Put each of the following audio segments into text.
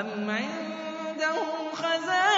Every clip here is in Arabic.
أَمْ عِندَهُمْ خَزَائِنُ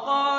وَقَالُوا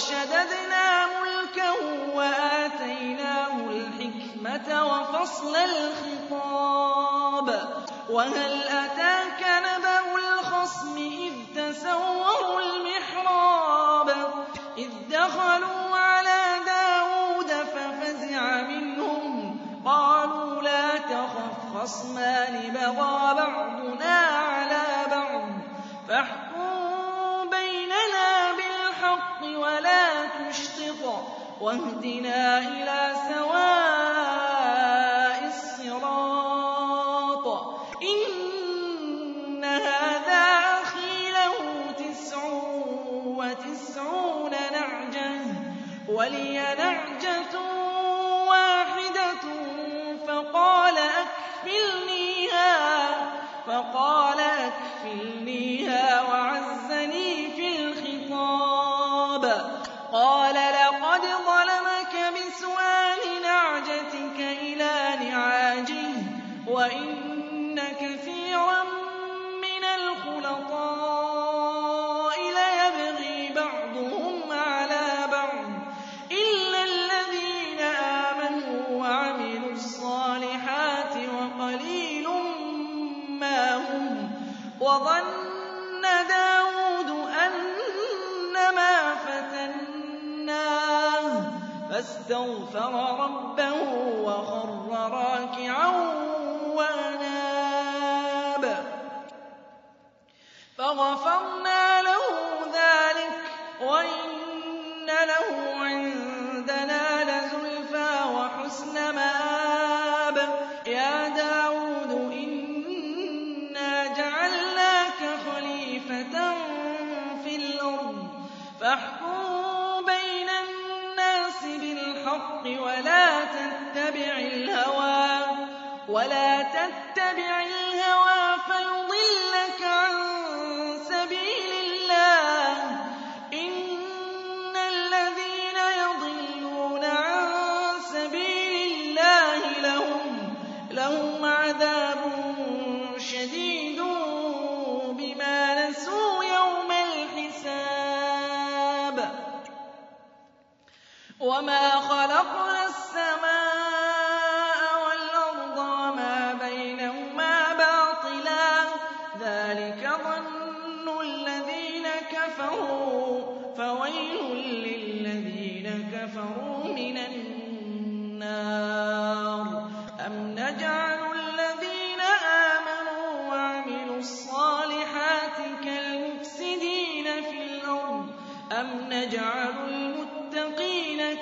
وَشَدَدْنَا مُلْكَهُ وَآتَيْنَاهُ الْحِكْمَةَ وَفَصْلَ الْخِطَابِ وَهَلْ أَتَاكَ نَبَأُ الْخَصْمِ إِذْ تَسَوَّرُوا الْمِحْرَابَ إِذْ دَخَلُوا عَلَىٰ دَاوُودَ فَفَزِعَ مِنْهُمْ ۖ قَالُوا لَا تَخَفْ خَصْمَانِ بَغَىٰ بَعْضُنَا عَلَىٰ بَعْضٍ فَاحْكُم بِالْحَقِّ وَلَا تُشْطِطْ وَاهْدِنَا إِلَىٰ سَوَاءِ فَاسْتَغْفَرَ رَبَّهُ وَخَرَّ رَاكِعًا وَأَنَابَ ۩ فَغَفَرْنَا الهوى ولا تتبع الهوى فيضلك عن وما خلقنا السماء والأرض وما بينهما باطلا ذلك ظن الذين كفروا فويل للذين كفروا من النار أم نجعل الذين آمنوا وعملوا الصالحات كالمفسدين في الأرض أم نجعل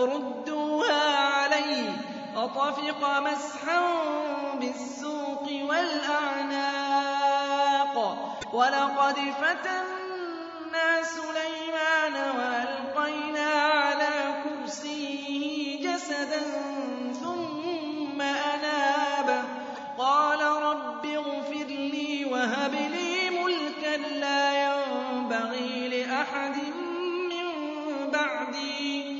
ردوها علي فطفق مسحا بالسوق والأعناق. ولقد فتنا سليمان وألقينا على كرسيه جسدا ثم أناب. قال رب اغفر لي وهب لي ملكا لا ينبغي لأحد من بعدي.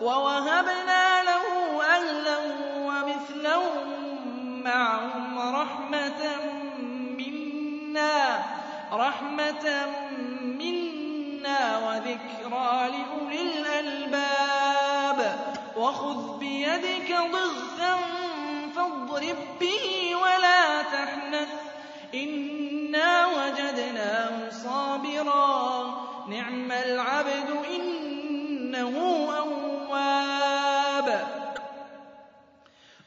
ووهبنا له أهلا ومثلهم معهم رحمة منا رحمة منا وذكرى لأولي الألباب. وخذ بيدك ضغثا فاضرب به ولا تحنث. إنا وجدناه صابرا نعم العبد إنه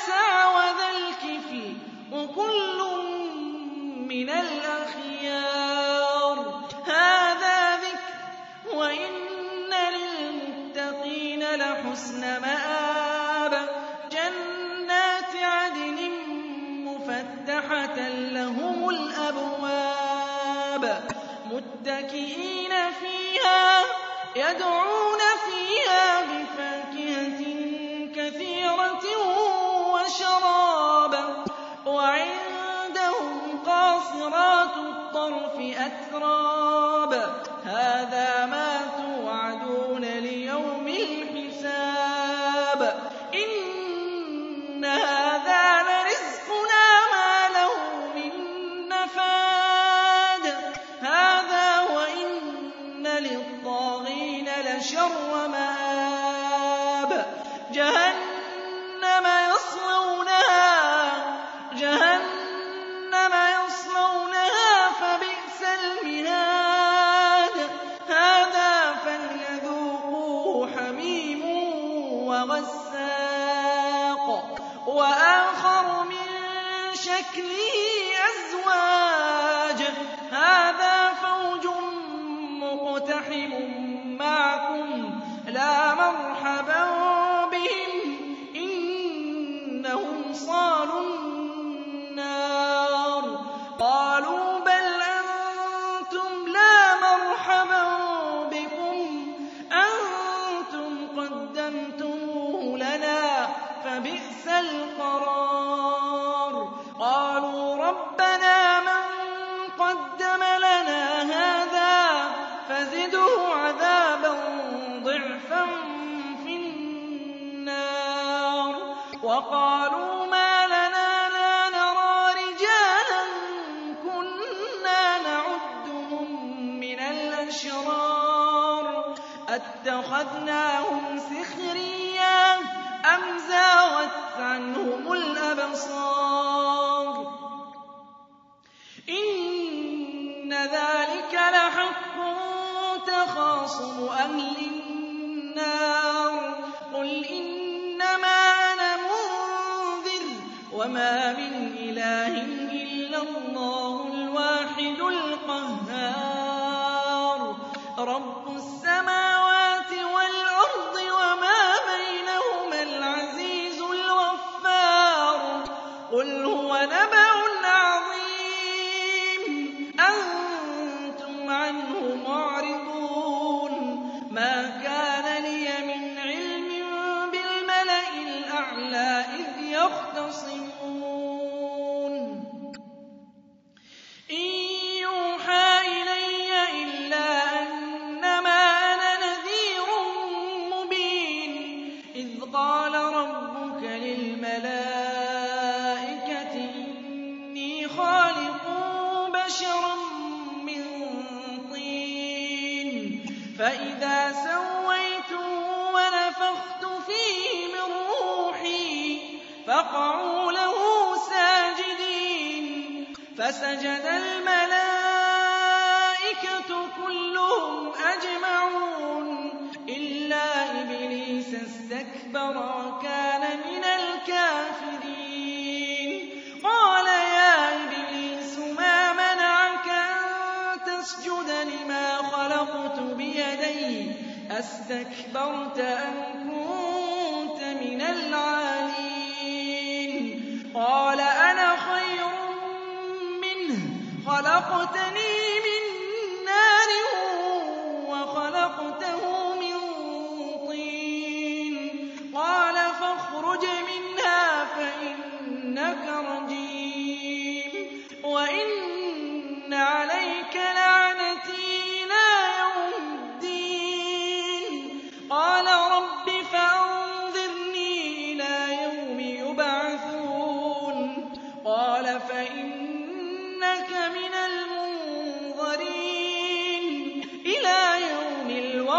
واليسع وذا الكفل وكل من الأخيار. هذا ذكر وإن للمتقين لحسن مآب. جنات عدن مفتحة لهم الأبواب. متكئين فيها يدعون فيها بفاكهة كثيرة وشراب وعندهم قاصرات الطرف أتراب. هذا ما أَخْصَمُ أَهْلِ النَّارِ قُلْ إِنَّمَا أَنَا مُنذِرٌ وَمَا مِنْ فَسَجَدَ الْمَلَائِكَةُ كُلُّهُمْ أَجْمَعُونَ. إِلَّا إِبْلِيسَ اسْتَكْبَرَ وَكَانَ مِنَ الْكَافِرِينَ. قَالَ يَا إِبْلِيسُ مَا مَنَعَكَ أَن تَسْجُدَ لِمَا خَلَقْتُ بِيَدَيَّ؟ أَسْتَكْبَرْتَ أَمْ كُنتَ مِنَ الْعَالِينَ خلقتني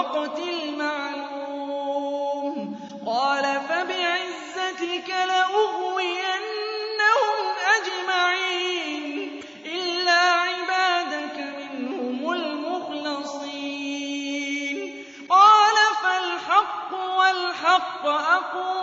الوقت المعلوم. قَالَ فَبِعِزَّتِكَ لَأُغْوِيَنَّهُمْ أَجْمَعِينَ إِلَّا عِبَادَكَ مِنْهُمُ الْمُخْلَصِينَ. قَالَ فَالْحَقُّ وَالْحَقَّ أَقُولُ.